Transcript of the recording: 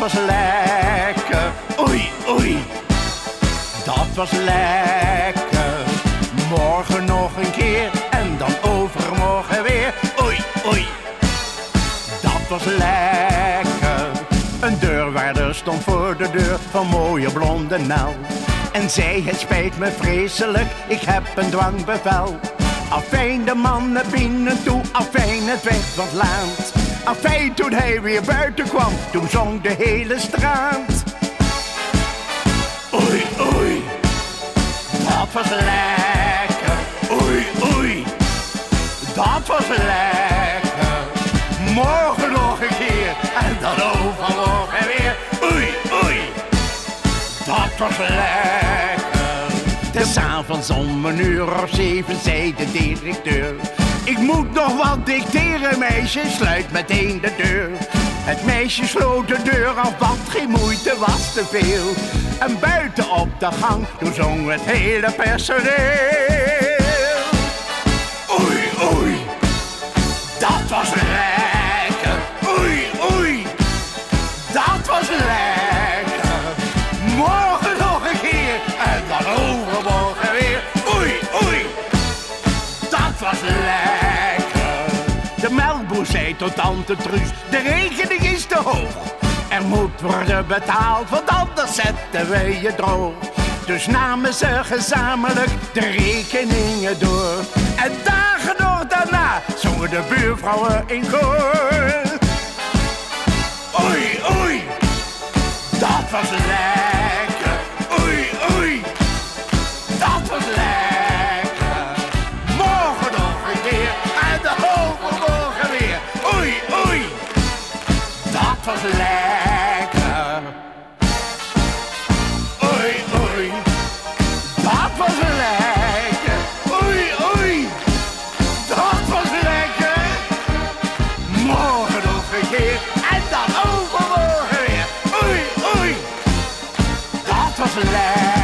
was lekker. Oei, oei. Dat was lekker. Morgen nog een keer en dan overmorgen weer. Oei, oei. Dat was lekker. Een deurwaarder stond voor de deur van mooie blonde Nel. En zei het spijt me vreselijk, ik heb een dwangbevel. Afijn de mannen binnen toe, afijn het werd wat laat. Afijn toen hij weer buiten kwam, toen zong de hele straat. Oei, oei, dat was lekker. Oei, oei, dat was lekker. Morgen nog een keer en dan overmorgen weer. Oei, oei, dat was lekker. Des avonds om een uur of zeven zei de directeur. Ik moet nog wat dicteren, meisje, sluit meteen de deur. Het meisje sloot de deur af, want geen moeite was te veel. En buiten op de gang, toen zong het hele personeel. Melkboer zei tot tante Truus, de rekening is te hoog. Er moet worden betaald, want anders zetten wij je droog. Dus namen ze gezamenlijk de rekeningen door. En dagen nog daarna zongen de buurvrouwen in koor. Oei, oei, dat was lekker. was lekker. Oei, oei, dat was lekker. Oei, oei, dat was lekker. Morgen nog verkeer en dan overmorgen weer. Oei, oei, dat was lekker.